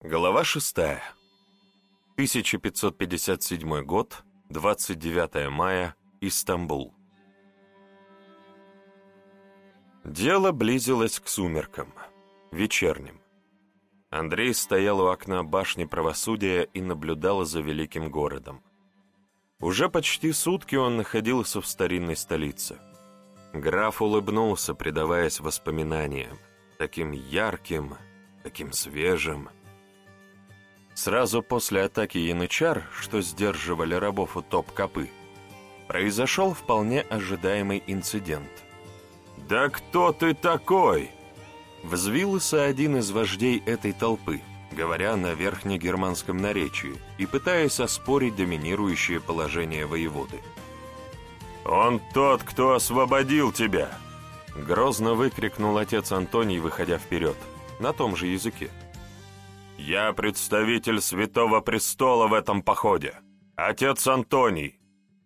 Глава 6. 1557 год, 29 мая, Истамбул. Дело близилось к сумеркам, вечерним. Андрей стоял у окна башни правосудия и наблюдал за великим городом. Уже почти сутки он находился в старинной столице. Граф улыбнулся, предаваясь воспоминаниям, таким ярким, таким свежим, Сразу после атаки янычар, что сдерживали рабов у топ-копы, произошел вполне ожидаемый инцидент. «Да кто ты такой?» Взвился один из вождей этой толпы, говоря на верхнегерманском наречии и пытаясь оспорить доминирующее положение воеводы. «Он тот, кто освободил тебя!» Грозно выкрикнул отец Антоний, выходя вперед, на том же языке. «Я представитель Святого Престола в этом походе. Отец Антоний,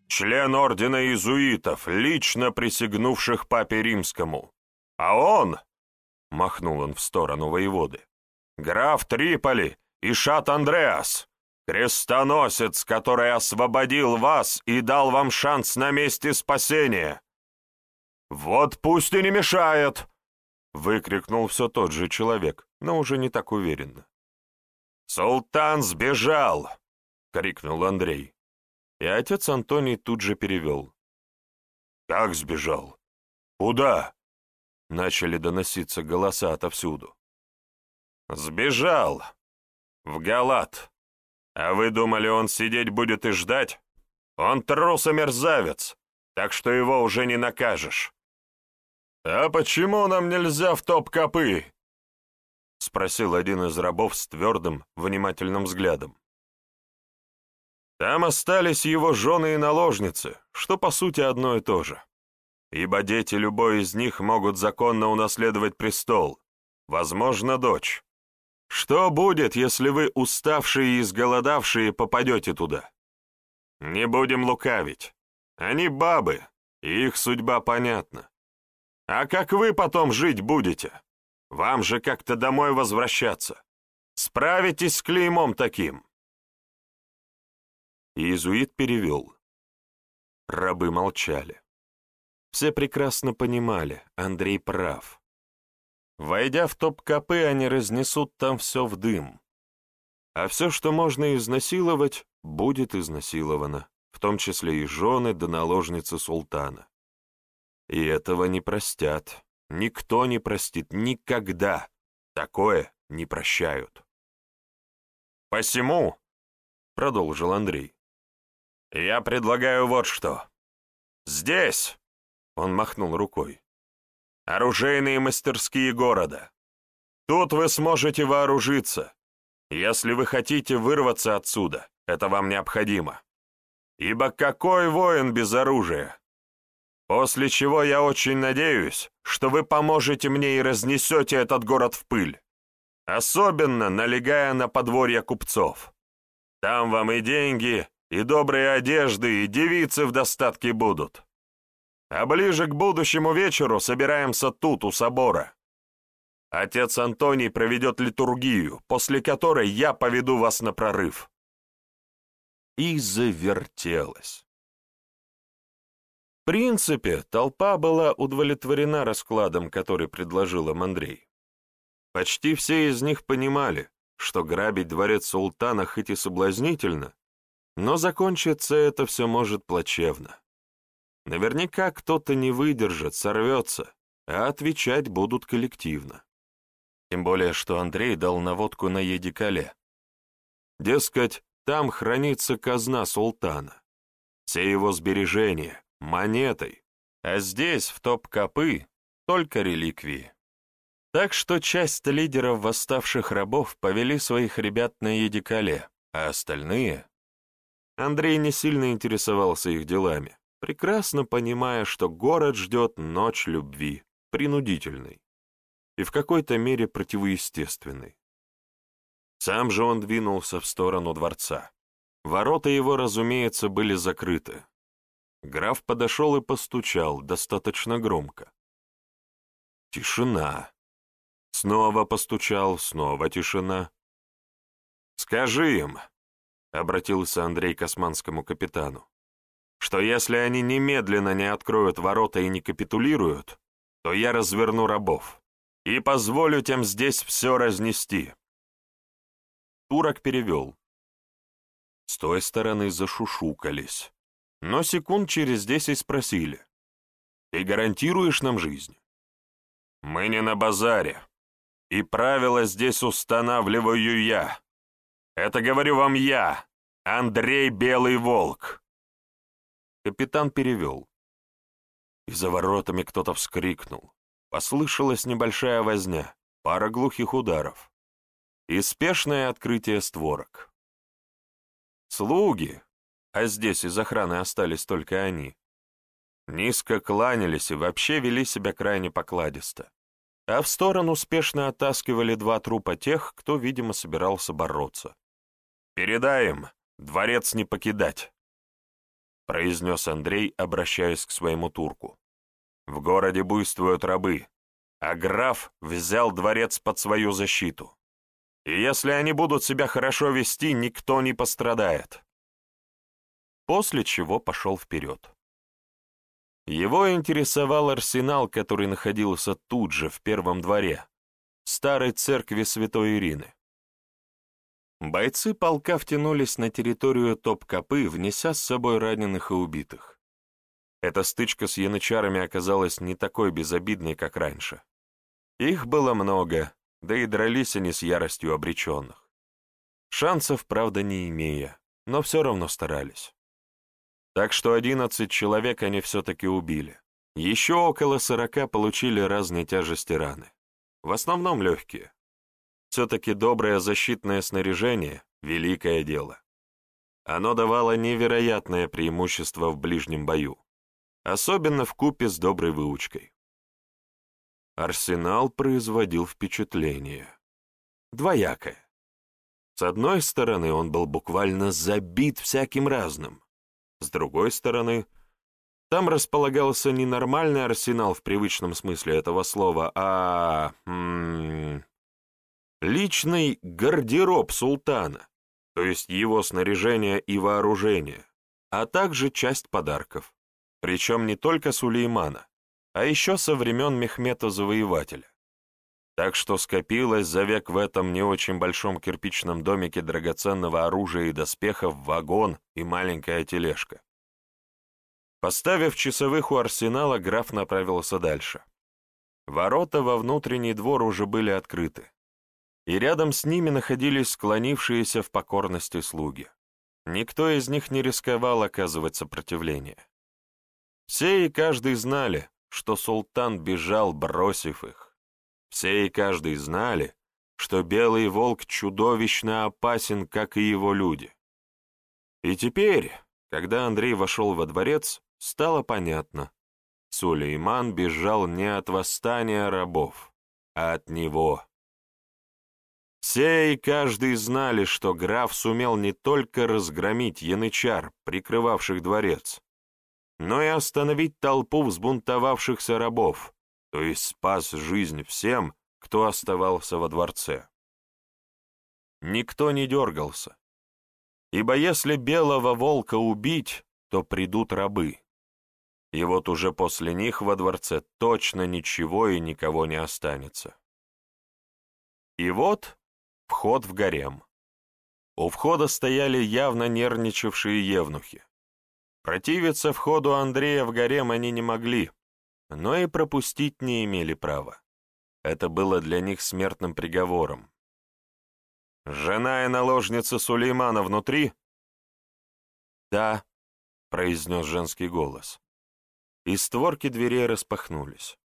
член Ордена Иезуитов, лично присягнувших Папе Римскому. А он...» — махнул он в сторону воеводы. «Граф Триполи и Шат Андреас, крестоносец, который освободил вас и дал вам шанс на месте спасения. Вот пусть и не мешает!» — выкрикнул все тот же человек, но уже не так уверенно. «Султан сбежал!» — крикнул Андрей. И отец Антоний тут же перевел. «Как сбежал? Куда?» Начали доноситься голоса отовсюду. «Сбежал! В Галат! А вы думали, он сидеть будет и ждать? Он трус и мерзавец, так что его уже не накажешь!» «А почему нам нельзя в топ-копы?» — спросил один из рабов с твердым, внимательным взглядом. «Там остались его жены и наложницы, что по сути одно и то же. Ибо дети любой из них могут законно унаследовать престол, возможно, дочь. Что будет, если вы, уставшие и изголодавшие, попадете туда? Не будем лукавить. Они бабы, и их судьба понятна. А как вы потом жить будете?» Вам же как-то домой возвращаться. Справитесь с клеймом таким. Иезуит перевел. Рабы молчали. Все прекрасно понимали, Андрей прав. Войдя в топ-копы, они разнесут там все в дым. А все, что можно изнасиловать, будет изнасиловано, в том числе и жены да наложницы султана. И этого не простят. Никто не простит никогда. Такое не прощают. «Посему», — продолжил Андрей, — «я предлагаю вот что. Здесь», — он махнул рукой, — «оружейные мастерские города. Тут вы сможете вооружиться. Если вы хотите вырваться отсюда, это вам необходимо. Ибо какой воин без оружия? После чего я очень надеюсь, что вы поможете мне и разнесете этот город в пыль, особенно налегая на подворья купцов. Там вам и деньги, и добрые одежды, и девицы в достатке будут. А ближе к будущему вечеру собираемся тут, у собора. Отец Антоний проведет литургию, после которой я поведу вас на прорыв. И завертелась. В принципе, толпа была удовлетворена раскладом, который предложил им Андрей. Почти все из них понимали, что грабить дворец султана хоть и соблазнительно, но закончиться это все может плачевно. Наверняка кто-то не выдержит, сорвется, а отвечать будут коллективно. Тем более, что Андрей дал наводку на Едикале. Дескать, там хранится казна султана. Все его сбережения, монетой, а здесь, в топ-копы, только реликвии. Так что часть лидеров восставших рабов повели своих ребят на Едикале, а остальные... Андрей не сильно интересовался их делами, прекрасно понимая, что город ждет ночь любви, принудительной и в какой-то мере противоестественной. Сам же он двинулся в сторону дворца. Ворота его, разумеется, были закрыты, Граф подошел и постучал достаточно громко. Тишина. Снова постучал, снова тишина. «Скажи им», — обратился Андрей к османскому капитану, «что если они немедленно не откроют ворота и не капитулируют, то я разверну рабов и позволю тем здесь все разнести». Турок перевел. С той стороны зашушукались, но секунд через десять спросили. «Ты гарантируешь нам жизнь?» «Мы не на базаре, и правила здесь устанавливаю я. Это говорю вам я, Андрей Белый Волк». Капитан перевел. И за воротами кто-то вскрикнул. Послышалась небольшая возня, пара глухих ударов. И спешное открытие створок. Слуги, а здесь из охраны остались только они, низко кланялись и вообще вели себя крайне покладисто, а в сторону спешно оттаскивали два трупа тех, кто, видимо, собирался бороться. «Передай дворец не покидать», — произнес Андрей, обращаясь к своему турку. «В городе буйствуют рабы, а граф взял дворец под свою защиту. И если они будут себя хорошо вести, никто не пострадает. После чего пошел вперед. Его интересовал арсенал, который находился тут же, в первом дворе, старой церкви святой Ирины. Бойцы полка втянулись на территорию Топ-Копы, внеся с собой раненых и убитых. Эта стычка с янычарами оказалась не такой безобидной, как раньше. Их было много, да и дрались они с яростью обреченных. Шансов, правда, не имея, но все равно старались. Так что одиннадцать человек они все-таки убили. Еще около сорока получили разные тяжести раны. В основном легкие. Все-таки доброе защитное снаряжение — великое дело. Оно давало невероятное преимущество в ближнем бою, особенно в купе с доброй выучкой. Арсенал производил впечатление. Двоякое. С одной стороны, он был буквально забит всяким разным. С другой стороны, там располагался не нормальный арсенал в привычном смысле этого слова, а... М -м, личный гардероб султана, то есть его снаряжение и вооружение, а также часть подарков, причем не только Сулеймана, а еще со времен Мехмета Завоевателя. Так что скопилось за век в этом не очень большом кирпичном домике драгоценного оружия и доспехов вагон и маленькая тележка. Поставив часовых у арсенала, граф направился дальше. Ворота во внутренний двор уже были открыты, и рядом с ними находились склонившиеся в покорности слуги. Никто из них не рисковал оказывать сопротивление. Все и каждый знали, что султан бежал, бросив их. Все и каждый знали, что белый волк чудовищно опасен, как и его люди. И теперь, когда Андрей вошел во дворец, стало понятно. Сулейман бежал не от восстания рабов, а от него. Все и каждый знали, что граф сумел не только разгромить янычар, прикрывавших дворец, но и остановить толпу взбунтовавшихся рабов, то есть спас жизнь всем, кто оставался во дворце. Никто не дергался, ибо если белого волка убить, то придут рабы. И вот уже после них во дворце точно ничего и никого не останется. И вот вход в гарем. У входа стояли явно нервничавшие евнухи. Противиться входу Андрея в гарем они не могли, но и пропустить не имели права. Это было для них смертным приговором. «Жена и наложница Сулеймана внутри?» «Да», — произнес женский голос. И створки дверей распахнулись.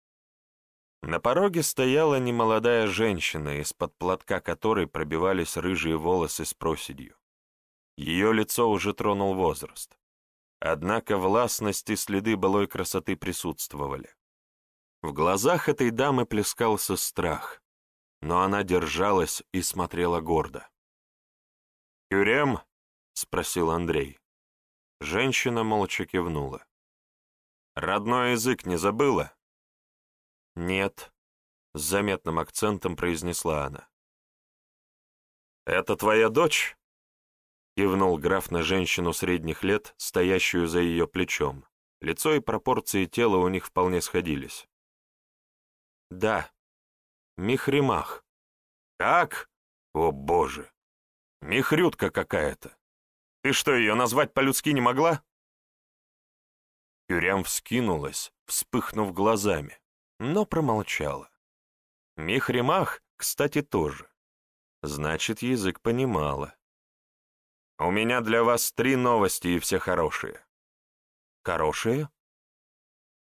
На пороге стояла немолодая женщина, из-под платка которой пробивались рыжие волосы с проседью. Ее лицо уже тронул возраст. Однако властность и следы былой красоты присутствовали. В глазах этой дамы плескался страх, но она держалась и смотрела гордо. «Кюрем?» — спросил Андрей. Женщина молча кивнула. «Родной язык не забыла?» «Нет», — с заметным акцентом произнесла она. «Это твоя дочь?» кивнул граф на женщину средних лет, стоящую за ее плечом. Лицо и пропорции тела у них вполне сходились. «Да, Михримах». «Как? О, боже! Михрютка какая-то! Ты что, ее назвать по-людски не могла?» Кюрям вскинулась, вспыхнув глазами, но промолчала. Михримах, кстати, тоже. Значит, язык понимала. «У меня для вас три новости, и все хорошие». «Хорошие?»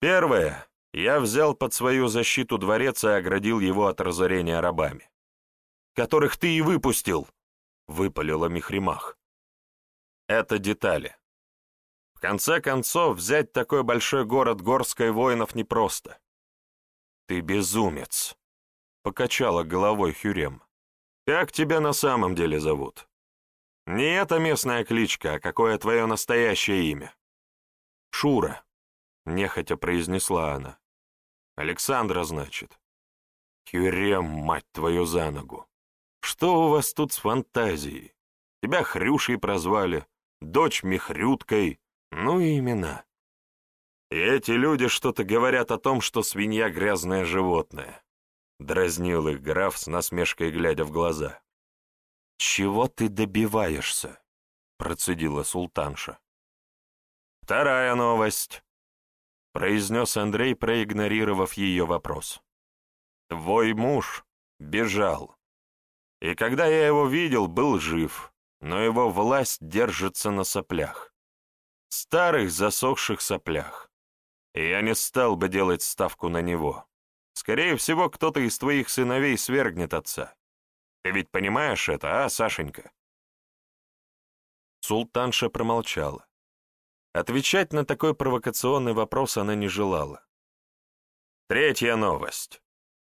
«Первое. Я взял под свою защиту дворец и оградил его от разорения рабами. Которых ты и выпустил!» — выпалила Михримах. «Это детали. В конце концов, взять такой большой город горской воинов непросто. «Ты безумец!» — покачала головой Хюрем. «Как тебя на самом деле зовут?» «Не это местная кличка, а какое твое настоящее имя?» «Шура», — нехотя произнесла она. «Александра, значит?» «Хюрем, мать твою, за ногу! Что у вас тут с фантазией? Тебя Хрюшей прозвали, дочь Михрюткой, ну и имена. И эти люди что-то говорят о том, что свинья — грязное животное. Дразнил их граф с насмешкой, глядя в глаза. «Чего ты добиваешься?» — процедила султанша. «Вторая новость», — произнес Андрей, проигнорировав ее вопрос. «Твой муж бежал. И когда я его видел, был жив, но его власть держится на соплях. Старых засохших соплях и я не стал бы делать ставку на него. Скорее всего, кто-то из твоих сыновей свергнет отца. Ты ведь понимаешь это, а, Сашенька?» Султанша промолчала. Отвечать на такой провокационный вопрос она не желала. Третья новость.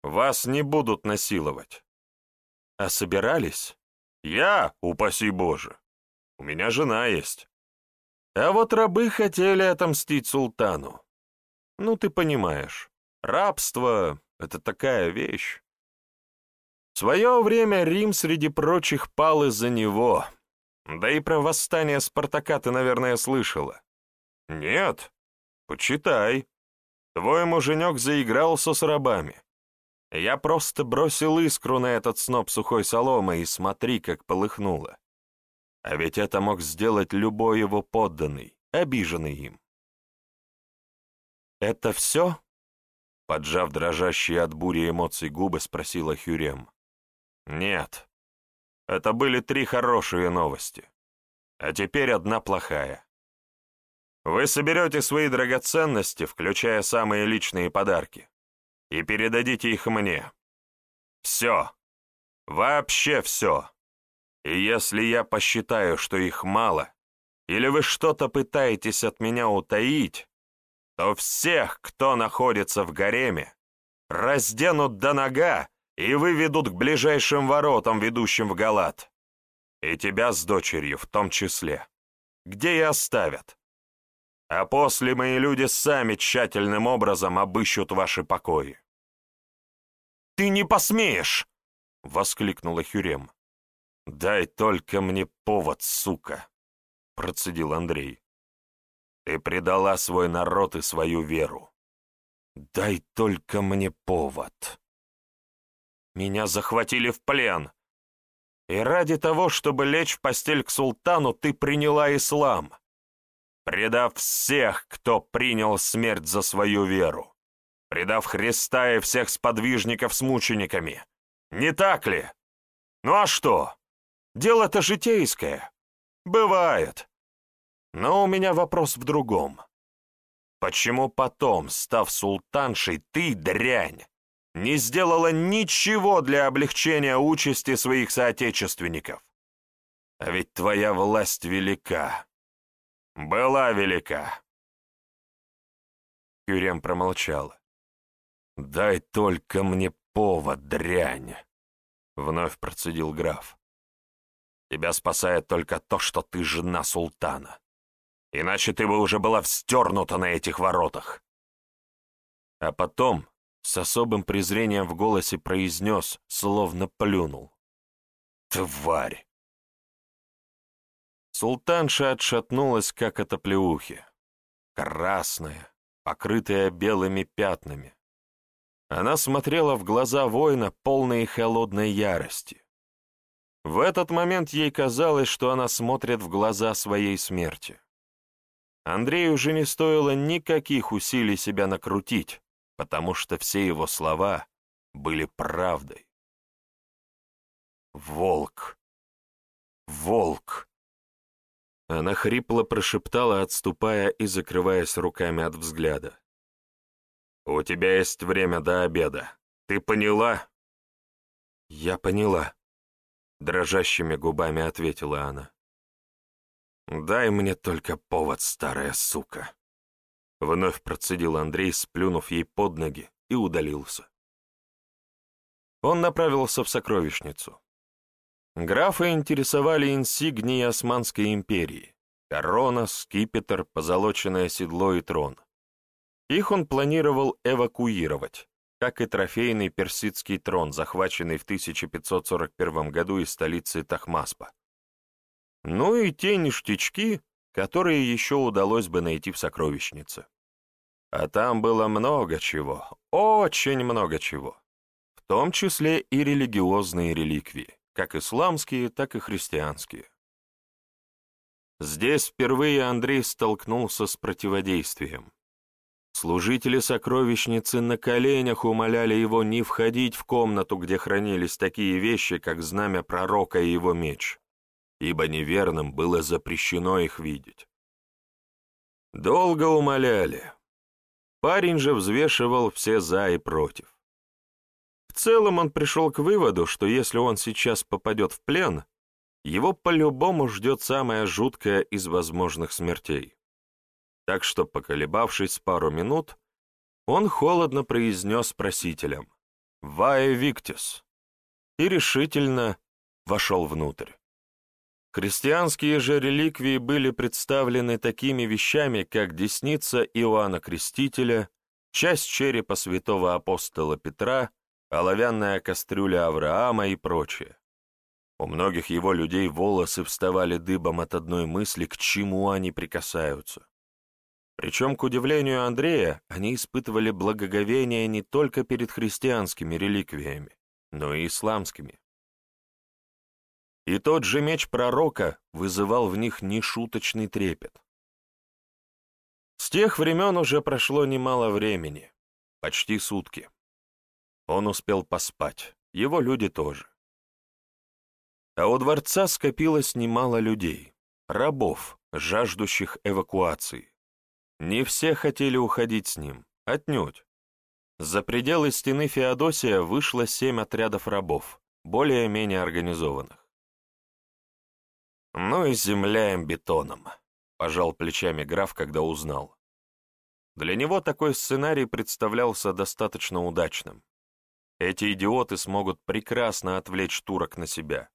Вас не будут насиловать. А собирались? Я, упаси Боже. У меня жена есть. А вот рабы хотели отомстить султану. Ну, ты понимаешь, рабство — это такая вещь. В свое время Рим среди прочих пал из-за него. Да и про восстание Спартака ты, наверное, слышала. Нет? Почитай. Твой муженек заигрался с рабами. Я просто бросил искру на этот сноп сухой соломы и смотри, как полыхнуло. А ведь это мог сделать любой его подданный, обиженный им. «Это все?» Поджав дрожащие от бури эмоций губы, спросила Хюрем. «Нет. Это были три хорошие новости. А теперь одна плохая. Вы соберете свои драгоценности, включая самые личные подарки, и передадите их мне. Все. Вообще все. И если я посчитаю, что их мало, или вы что-то пытаетесь от меня утаить, то всех, кто находится в гареме, разденут до нога и выведут к ближайшим воротам, ведущим в Галат. И тебя с дочерью в том числе. Где и оставят. А после мои люди сами тщательным образом обыщут ваши покои. «Ты не посмеешь!» — воскликнула Хюрем. «Дай только мне повод, сука!» — процедил Андрей. Ты предала свой народ и свою веру. Дай только мне повод. Меня захватили в плен. И ради того, чтобы лечь в постель к султану, ты приняла ислам, предав всех, кто принял смерть за свою веру, предав Христа и всех сподвижников с мучениками. Не так ли? Ну а что? Дело-то житейское. Бывает. Но у меня вопрос в другом. Почему потом, став султаншей, ты, дрянь, не сделала ничего для облегчения участи своих соотечественников? А ведь твоя власть велика. Была велика. Кюрем промолчала. «Дай только мне повод, дрянь!» — вновь процедил граф. «Тебя спасает только то, что ты жена султана иначе ты бы уже была встернута на этих воротах. А потом с особым презрением в голосе произнес, словно плюнул. «Тварь! Султанша отшатнулась, как от оплеухи. Красная, покрытая белыми пятнами. Она смотрела в глаза воина, полные холодной ярости. В этот момент ей казалось, что она смотрит в глаза своей смерти. Андрею уже не стоило никаких усилий себя накрутить, потому что все его слова были правдой. «Волк! Волк!» Она хрипло прошептала, отступая и закрываясь руками от взгляда. «У тебя есть время до обеда. Ты поняла?» «Я поняла», — дрожащими губами ответила она. «Дай мне только повод, старая сука!» Вновь процедил Андрей, сплюнув ей под ноги, и удалился. Он направился в сокровищницу. Графа интересовали инсигнии Османской империи — корона, скипетр, позолоченное седло и трон. Их он планировал эвакуировать, как и трофейный персидский трон, захваченный в 1541 году из столицы Тахмаспа. Ну и те ништячки, которые еще удалось бы найти в сокровищнице. А там было много чего, очень много чего, в том числе и религиозные реликвии, как исламские, так и христианские. Здесь впервые Андрей столкнулся с противодействием. Служители сокровищницы на коленях умоляли его не входить в комнату, где хранились такие вещи, как знамя пророка и его меч ибо неверным было запрещено их видеть. Долго умоляли. Парень же взвешивал все «за» и «против». В целом он пришел к выводу, что если он сейчас попадет в плен, его по-любому ждет самая жуткая из возможных смертей. Так что, поколебавшись пару минут, он холодно произнес просителям «Вае Виктис» и решительно вошел внутрь. Христианские же реликвии были представлены такими вещами, как десница Иоанна Крестителя, часть черепа святого апостола Петра, оловянная кастрюля Авраама и прочее. У многих его людей волосы вставали дыбом от одной мысли, к чему они прикасаются. Причем, к удивлению Андрея, они испытывали благоговение не только перед христианскими реликвиями, но и исламскими. И тот же меч пророка вызывал в них нешуточный трепет. С тех времен уже прошло немало времени, почти сутки. Он успел поспать, его люди тоже. А у дворца скопилось немало людей, рабов, жаждущих эвакуации. Не все хотели уходить с ним, отнюдь. За пределы стены Феодосия вышло семь отрядов рабов, более-менее организованных. «Ну и земля им бетоном», — пожал плечами граф, когда узнал. Для него такой сценарий представлялся достаточно удачным. Эти идиоты смогут прекрасно отвлечь турок на себя.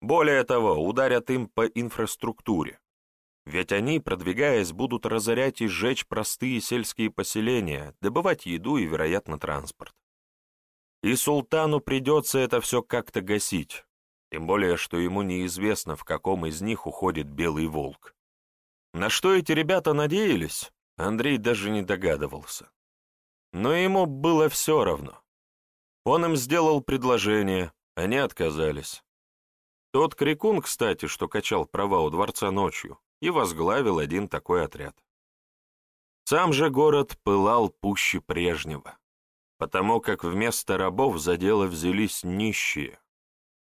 Более того, ударят им по инфраструктуре. Ведь они, продвигаясь, будут разорять и сжечь простые сельские поселения, добывать еду и, вероятно, транспорт. И султану придется это все как-то гасить, тем более, что ему неизвестно, в каком из них уходит белый волк. На что эти ребята надеялись, Андрей даже не догадывался. Но ему было все равно. Он им сделал предложение, они отказались. Тот крикун, кстати, что качал права у дворца ночью, и возглавил один такой отряд. Сам же город пылал пуще прежнего, потому как вместо рабов за дело взялись нищие,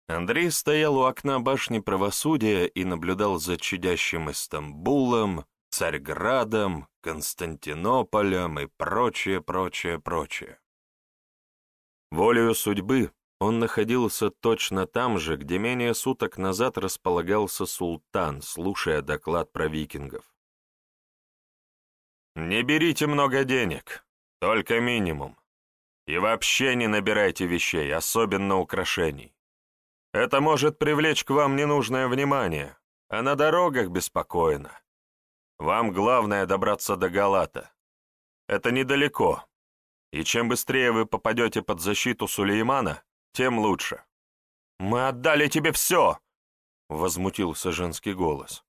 Андрей стоял у окна башни правосудия и наблюдал за чадящим Истамбулом, Царьградом, Константинополем и прочее, прочее, прочее. Волею судьбы он находился точно там же, где менее суток назад располагался султан, слушая доклад про викингов. «Не берите много денег, только минимум. И вообще не набирайте вещей, особенно украшений. Это может привлечь к вам ненужное внимание, а на дорогах беспокойно. Вам главное добраться до Галата. Это недалеко, и чем быстрее вы попадете под защиту Сулеймана, тем лучше. «Мы отдали тебе все!» — возмутился женский голос.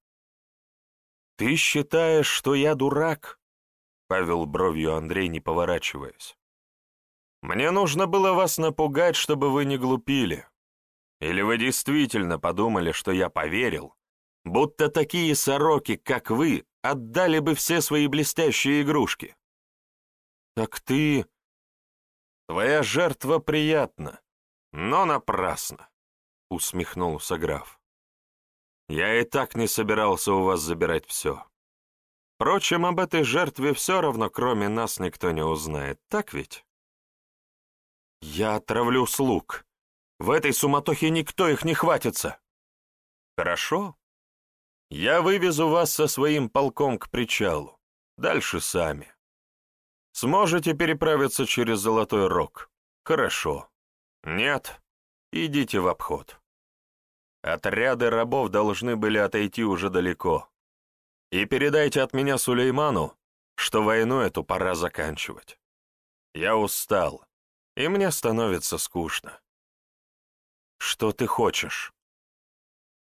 «Ты считаешь, что я дурак?» — повел бровью Андрей, не поворачиваясь. «Мне нужно было вас напугать, чтобы вы не глупили. Или вы действительно подумали, что я поверил, будто такие сороки, как вы, отдали бы все свои блестящие игрушки?» «Так ты...» «Твоя жертва приятна, но напрасно», — усмехнулся граф. «Я и так не собирался у вас забирать все. Впрочем, об этой жертве все равно, кроме нас, никто не узнает, так ведь?» «Я отравлю слуг. В этой суматохе никто их не хватится». «Хорошо. Я вывезу вас со своим полком к причалу. Дальше сами. Сможете переправиться через Золотой Рог? Хорошо. Нет? Идите в обход. Отряды рабов должны были отойти уже далеко. И передайте от меня Сулейману, что войну эту пора заканчивать. Я устал, и мне становится скучно. Что ты хочешь?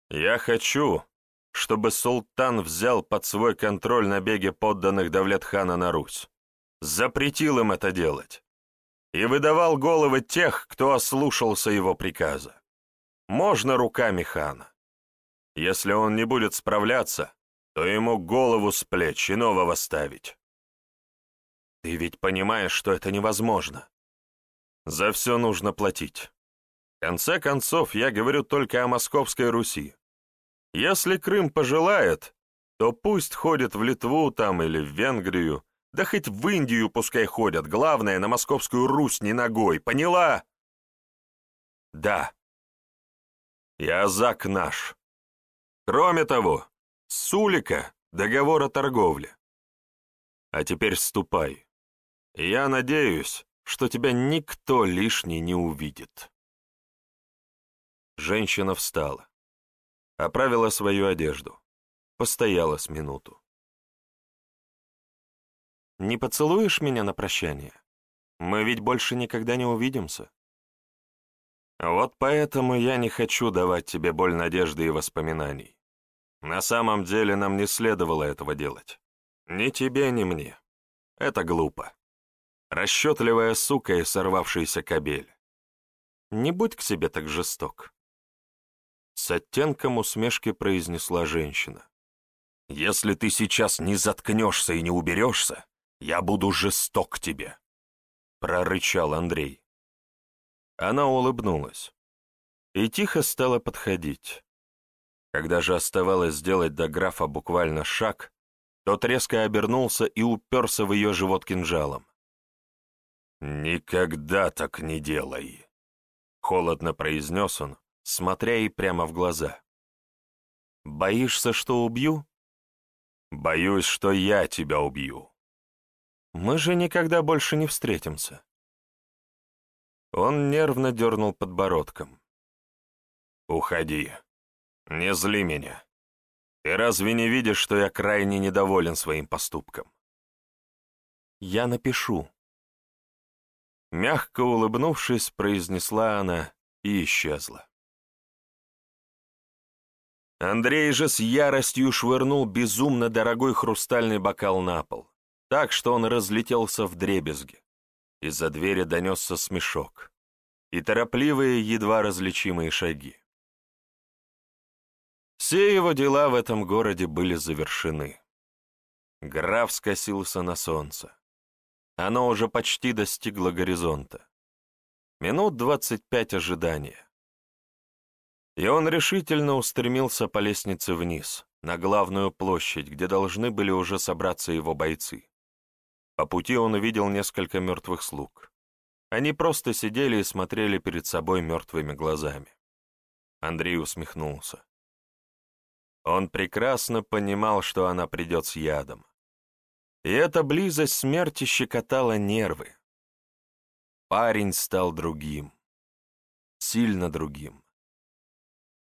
Я хочу, чтобы султан взял под свой контроль набеги подданных Давлетхана на Русь запретил им это делать и выдавал головы тех, кто ослушался его приказа. Можно руками хана. Если он не будет справляться, то ему голову с плеч и нового ставить. Ты ведь понимаешь, что это невозможно. За все нужно платить. Конце концов, я говорю только о Московской Руси. Если Крым пожелает, то пусть ходит в Литву там или в Венгрию, да хоть в Индию пускай ходят, главное, на Московскую Русь не ногой, поняла? Да. И Азак наш. Кроме того, Сулика — договор о торговле. А теперь ступай. Я надеюсь, что тебя никто лишний не увидит. Женщина встала, оправила свою одежду, постояла с минуту. Не поцелуешь меня на прощание? Мы ведь больше никогда не увидимся. Вот поэтому я не хочу давать тебе боль надежды и воспоминаний. На самом деле нам не следовало этого делать. Ни тебе, ни мне. Это глупо. Расчетливая сука и сорвавшийся кобель. Не будь к себе так жесток. С оттенком усмешки произнесла женщина. Если ты сейчас не заткнешься и не уберешься, я буду жесток к тебе», — прорычал Андрей. Она улыбнулась и тихо стала подходить. Когда же оставалось сделать до графа буквально шаг, тот резко обернулся и уперся в ее живот кинжалом. «Никогда так не делай», — холодно произнес он, смотря ей прямо в глаза. «Боишься, что убью?» «Боюсь, что я тебя убью», мы же никогда больше не встретимся. Он нервно дернул подбородком. «Уходи. Не зли меня. Ты разве не видишь, что я крайне недоволен своим поступком?» «Я напишу». Мягко улыбнувшись, произнесла она и исчезла. Андрей же с яростью швырнул безумно дорогой хрустальный бокал на пол так, что он разлетелся в дребезги. Из-за двери донесся смешок и торопливые, едва различимые шаги. Все его дела в этом городе были завершены. Граф скосился на солнце. Оно уже почти достигло горизонта. Минут двадцать пять ожидания. И он решительно устремился по лестнице вниз, на главную площадь, где должны были уже собраться его бойцы. По пути он увидел несколько мертвых слуг. Они просто сидели и смотрели перед собой мертвыми глазами. Андрей усмехнулся. Он прекрасно понимал, что она придет с ядом. И эта близость смерти щекотала нервы. Парень стал другим. Сильно другим.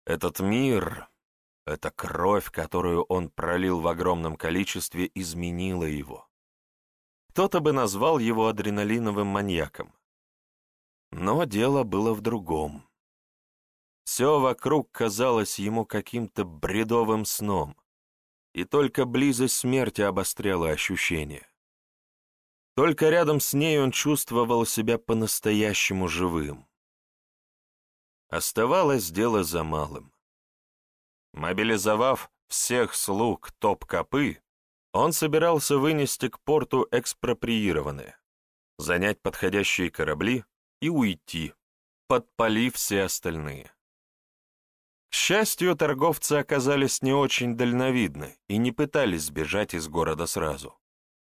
Этот мир, эта кровь, которую он пролил в огромном количестве, изменила его. Кто-то бы назвал его адреналиновым маньяком. Но дело было в другом. Все вокруг казалось ему каким-то бредовым сном. и только близость смерти обостряла ощущения. Только рядом с ней он чувствовал себя по-настоящему живым. Оставалось дело за малым. Мобилизовав всех слуг топ-копы, он собирался вынести к порту экспроприированные, занять подходящие корабли и уйти, подпалив все остальные. К счастью, торговцы оказались не очень дальновидны и не пытались сбежать из города сразу.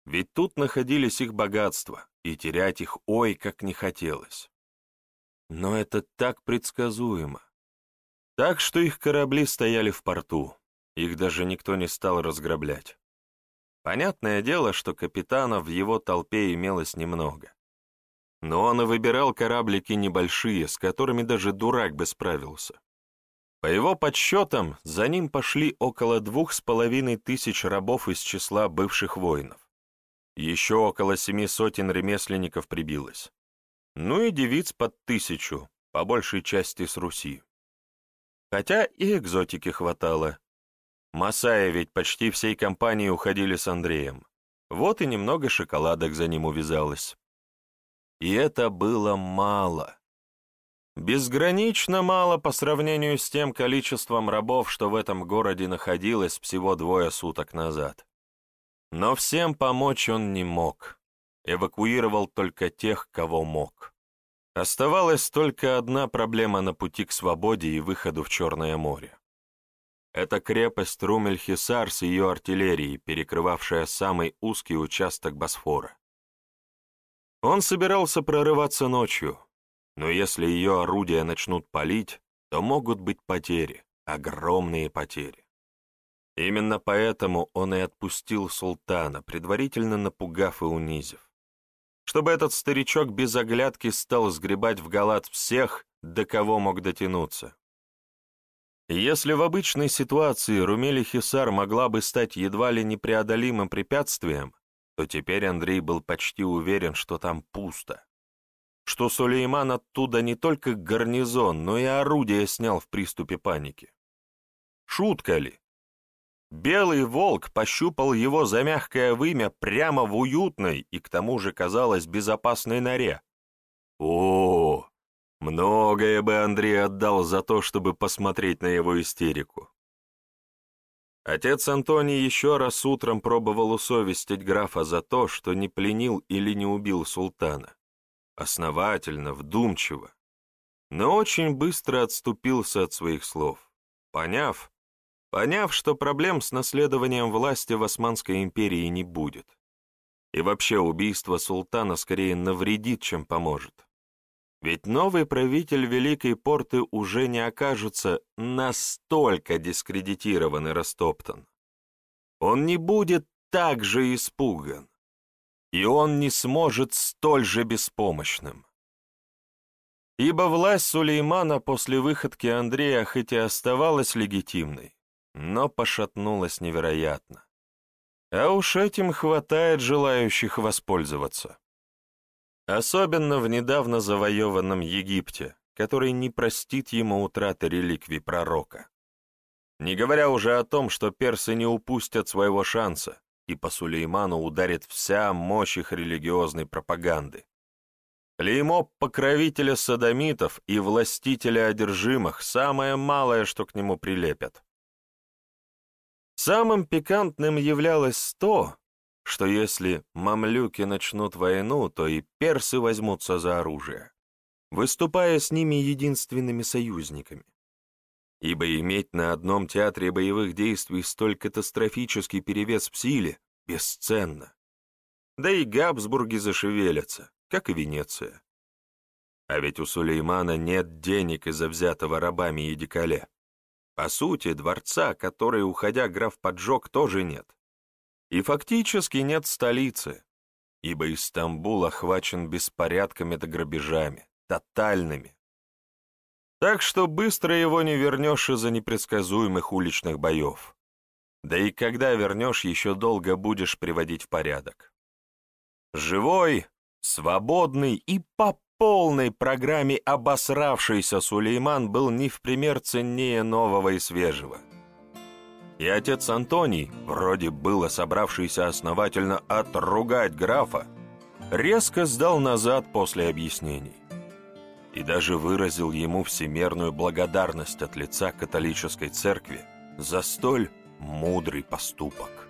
Ведь тут находились их богатства, и терять их ой как не хотелось. Но это так предсказуемо. Так что их корабли стояли в порту, их даже никто не стал разграблять. Понятное дело, что капитанов в его толпе имелось немного. Но он и выбирал кораблики небольшие, с которыми даже дурак бы справился. По его подсчетам, за ним пошли около двух с половиной тысяч рабов из числа бывших воинов. Еще около семи сотен ремесленников прибилось ну и девиц под тысячу, по большей части с Руси. Хотя и экзотики хватало. Масаи ведь почти всей компании уходили с Андреем. Вот и немного шоколадок за ним увязалось. И это было мало. Безгранично мало по сравнению с тем количеством рабов, что в этом городе находилось всего двое суток назад. Но всем помочь он не мог эвакуировал только тех, кого мог. Оставалась только одна проблема на пути к свободе и выходу в Черное море. Это крепость Румель-Хисар с ее артиллерией, перекрывавшая самый узкий участок Босфора. Он собирался прорываться ночью, но если ее орудия начнут палить, то могут быть потери, огромные потери. Именно поэтому он и отпустил султана, предварительно напугав и унизив чтобы этот старичок без оглядки стал сгребать в галат всех, до кого мог дотянуться. Если в обычной ситуации Румели Хисар могла бы стать едва ли непреодолимым препятствием, то теперь Андрей был почти уверен, что там пусто. Что Сулейман оттуда не только гарнизон, но и орудие снял в приступе паники. Шутка ли? Белый волк пощупал его за мягкое вымя прямо в уютной и к тому же, казалось, безопасной норе. О, многое бы Андрей отдал за то, чтобы посмотреть на его истерику. Отец Антоний еще раз утром пробовал усовестить графа за то, что не пленил или не убил султана. Основательно, вдумчиво. Но очень быстро отступился от своих слов, поняв, поняв, что проблем с наследованием власти в Османской империи не будет. И вообще убийство султана скорее навредит, чем поможет. Ведь новый правитель Великой Порты уже не окажется настолько дискредитирован и растоптан. Он не будет так же испуган, и он не сможет столь же беспомощным. Ибо власть Сулеймана после выходки Андрея хоть и оставалась легитимной, но пошатнулась невероятно. А уж этим хватает желающих воспользоваться. Особенно в недавно завоеванном Египте, который не простит ему утраты реликвий пророка. Не говоря уже о том, что персы не упустят своего шанса, и по Сулейману ударит вся мощь их религиозной пропаганды. Клеймо покровителя садомитов и властителя одержимых – самое малое, что к нему прилепят. Самым пикантным являлось то, что если мамлюки начнут войну, то и персы возьмутся за оружие, выступая с ними единственными союзниками. Ибо иметь на одном театре боевых действий столь катастрофический перевес в силе бесценно. Да и Габсбурги зашевелятся, как и Венеция. А ведь у Сулеймана нет денег из-за взятого рабами и дикале. По сути, дворца, который, уходя, граф поджег, тоже нет. И фактически нет столицы, ибо Истамбул охвачен беспорядками да грабежами, тотальными. Так что быстро его не вернешь из-за непредсказуемых уличных боев. Да и когда вернешь, еще долго будешь приводить в порядок. Живой, свободный и по полной программе обосравшийся Сулейман был не в пример ценнее нового и свежего. и отец Антоний, вроде было собравшийся основательно отругать графа, резко сдал назад после объяснений и даже выразил ему всемерную благодарность от лица католической церкви за столь мудрый поступок.